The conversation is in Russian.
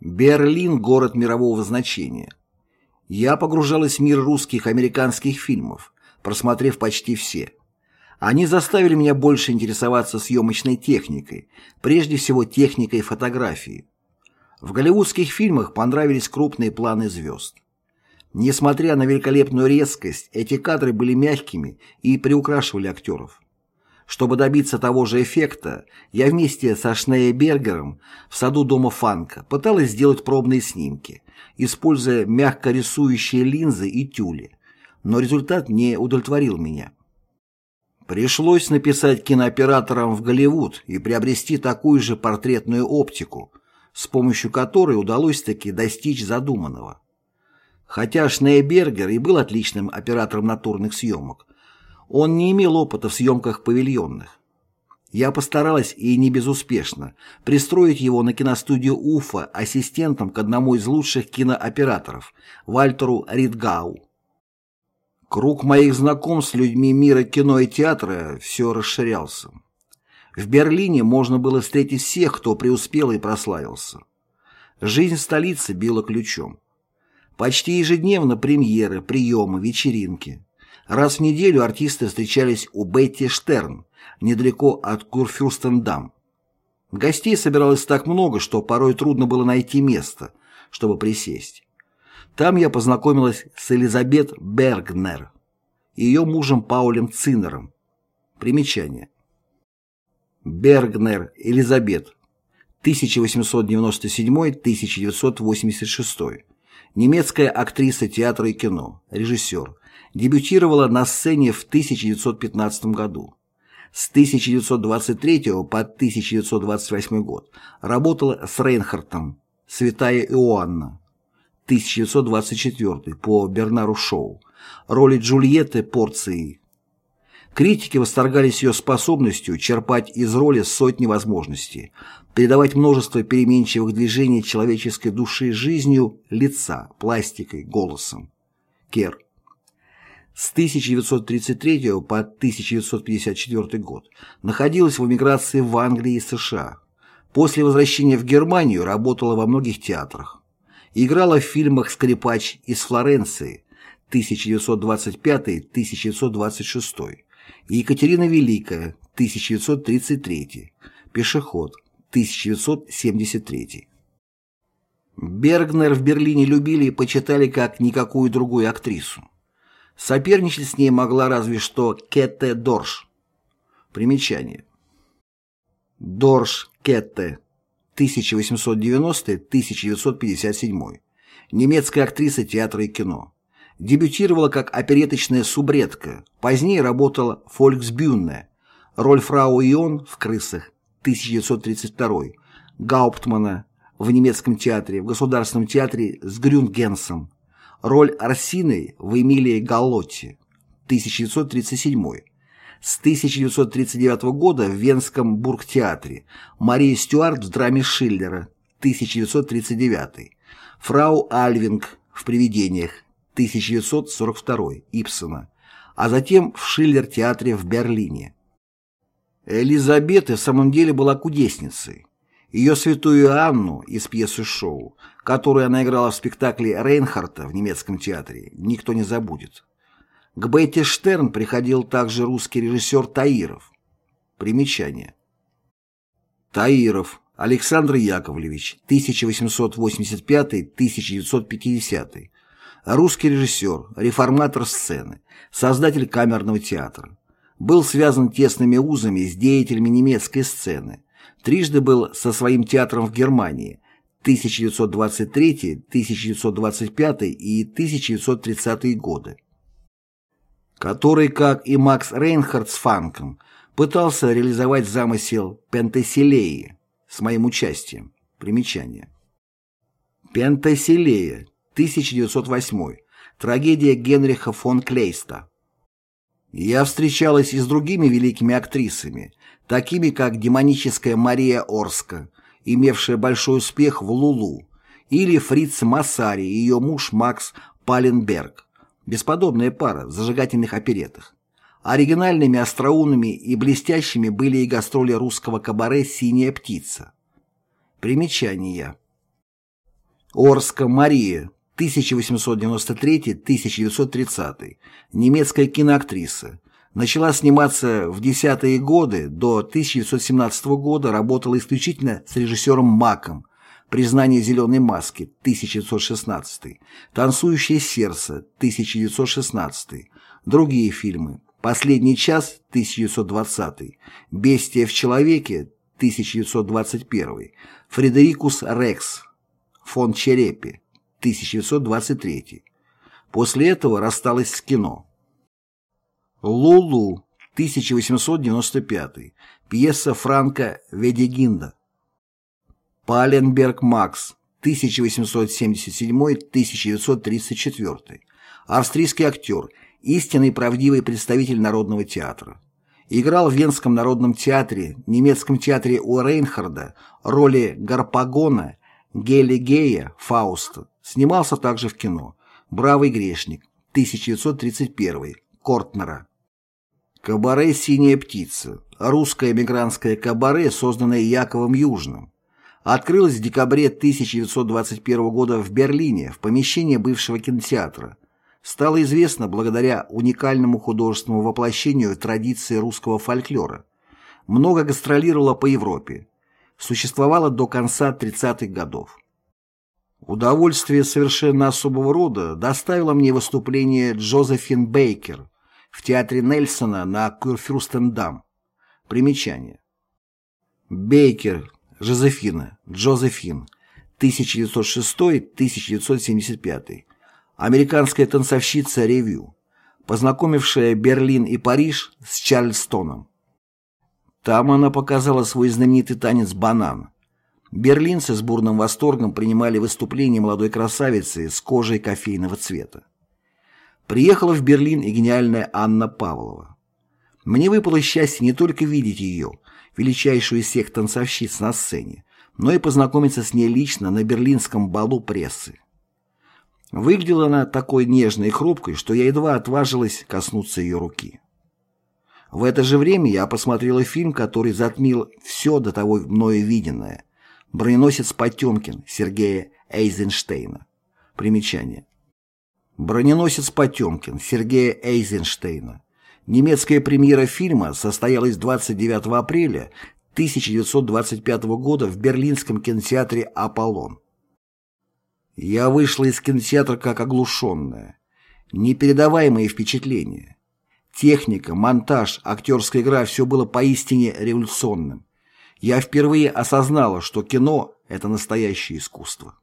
Берлин – город мирового значения. Я погружалась в мир русских и американских фильмов, просмотрев почти все. Они заставили меня больше интересоваться съемочной техникой, прежде всего техникой фотографии. В голливудских фильмах понравились крупные планы звезд. Несмотря на великолепную резкость, эти кадры были мягкими и приукрашивали актеров. Чтобы добиться того же эффекта, я вместе со Шнейбергером в саду дома Фанка пыталась сделать пробные снимки, используя мягко рисующие линзы и тюли, но результат не удовлетворил меня. Пришлось написать кинооператорам в Голливуд и приобрести такую же портретную оптику, с помощью которой удалось таки достичь задуманного. Хотя Шнейбергер и был отличным оператором натурных съемок, он не имел опыта в съемках павильонных. Я постаралась, и не безуспешно, пристроить его на киностудию Уфа ассистентом к одному из лучших кинооператоров, Вальтеру Ридгау. Круг моих знакомств с людьми мира кино и театра все расширялся. В Берлине можно было встретить всех, кто преуспел и прославился. Жизнь в столице била ключом. Почти ежедневно премьеры, приемы, вечеринки. Раз в неделю артисты встречались у Бетти Штерн, недалеко от Курфюрстендам. Гостей собиралось так много, что порой трудно было найти место, чтобы присесть. Там я познакомилась с Элизабет Бергнер и ее мужем Паулем Циннером. Примечание. Бергнер Элизабет, 1897-1986, немецкая актриса театра и кино, режиссер, дебютировала на сцене в 1915 году. С 1923 по 1928 год работала с Рейнхартом, Святая Иоанна, 1924 по Бернару Шоу, роли Джульетты Порции. Критики восторгались ее способностью черпать из роли сотни возможностей, передавать множество переменчивых движений человеческой души жизнью лица, пластикой, голосом. Кер. С 1933 по 1954 год находилась в эмиграции в Англии и США. После возвращения в Германию работала во многих театрах. Играла в фильмах «Скрипач» из Флоренции 1925-1926 и Екатерина Великая 1933, Пешеход 1973. Бергнер в Берлине любили и почитали как никакую другую актрису. Соперничать с ней могла разве что Кетте Дорш. Примечание. Дорш Кетте, 1890-1957. Немецкая актриса театра и кино. Дебютировала как опереточная субредка, позднее работала «Фольксбюнне», роль фрау Ион в «Крысах», 1932, Гауптмана в немецком театре, в Государственном театре с Грюнгенсом, Роль Арсины в Эмилии Галлотти, 1937. С 1939 года в Венском бургтеатре. Мария Стюарт в драме Шиллера, 1939. Фрау Альвинг в «Привидениях», 1942, Ипсона, а затем в Шиллер-театре в Берлине. Элизабет в самом деле была кудесницей. Ее святую Анну из пьесы «Шоу», которую она играла в спектакле Рейнхарта в немецком театре, никто не забудет. К Бетти Штерн приходил также русский режиссер Таиров. Примечание. Таиров Александр Яковлевич, 1885-1950. Русский режиссер, реформатор сцены, создатель камерного театра. Был связан тесными узами с деятелями немецкой сцены, Трижды был со своим театром в Германии 1923, 1925 и 1930 годы, который, как и Макс Рейнхард с Фанком, пытался реализовать замысел Пентеселеи с моим участием. Примечание. Пентеселея, 1908. Трагедия Генриха фон Клейста. Я встречалась и с другими великими актрисами, такими как демоническая Мария Орска, имевшая большой успех в «Лулу», или Фриц Массари и ее муж Макс Паленберг, бесподобная пара в зажигательных оперетах. Оригинальными, остроумными и блестящими были и гастроли русского кабаре «Синяя птица». Примечание. Орска Мария, 1893-1930, немецкая киноактриса. Начала сниматься в десятые годы, до 1917 года работала исключительно с режиссером Маком, «Признание зеленой маски» 1916, «Танцующее сердце» 1916, другие фильмы. «Последний час» 1920, «Бестия в человеке» 1921, «Фредерикус Рекс» фон Черепи 1923. После этого рассталась с кино. «Лулу» 1895, пьеса Франка Ведегинда. Паленберг Макс, 1877-1934. Австрийский актер, истинный правдивый представитель народного театра. Играл в Венском народном театре, немецком театре у Рейнхарда роли Гарпагона, Гели Гея, Фауста. Снимался также в кино. «Бравый грешник», 1931, Кортнера. Кабаре «Синяя птица» – русское эмигрантское кабаре, созданное Яковом Южным открылась в декабре 1921 года в Берлине в помещении бывшего кинотеатра. Стало известно благодаря уникальному художественному воплощению традиции русского фольклора. Много гастролировала по Европе. Существовала до конца 30-х годов. Удовольствие совершенно особого рода доставило мне выступление Джозефин Бейкер в театре Нельсона на Курфюрстендам. Примечание. Бейкер Жозефина, Джозефин, 1906-1975. Американская танцовщица ревю, познакомившая Берлин и Париж с Чарльстоном. Там она показала свой знаменитый танец «Банан». Берлинцы с бурным восторгом принимали выступление молодой красавицы с кожей кофейного цвета. Приехала в Берлин и гениальная Анна Павлова. Мне выпало счастье не только видеть ее, величайшую из всех танцовщиц на сцене, но и познакомиться с ней лично на берлинском балу прессы. Выглядела она такой нежной и хрупкой, что я едва отважилась коснуться ее руки. В это же время я посмотрела фильм, который затмил все до того мною виденное «Броненосец Потемкин» Сергея Эйзенштейна. Примечание. «Броненосец Потемкин» Сергея Эйзенштейна Немецкая премьера фильма состоялась 29 апреля 1925 года в берлинском кинотеатре «Аполлон». Я вышла из кинотеатра как оглушенная. Непередаваемые впечатления. Техника, монтаж, актерская игра – все было поистине революционным. Я впервые осознала, что кино – это настоящее искусство.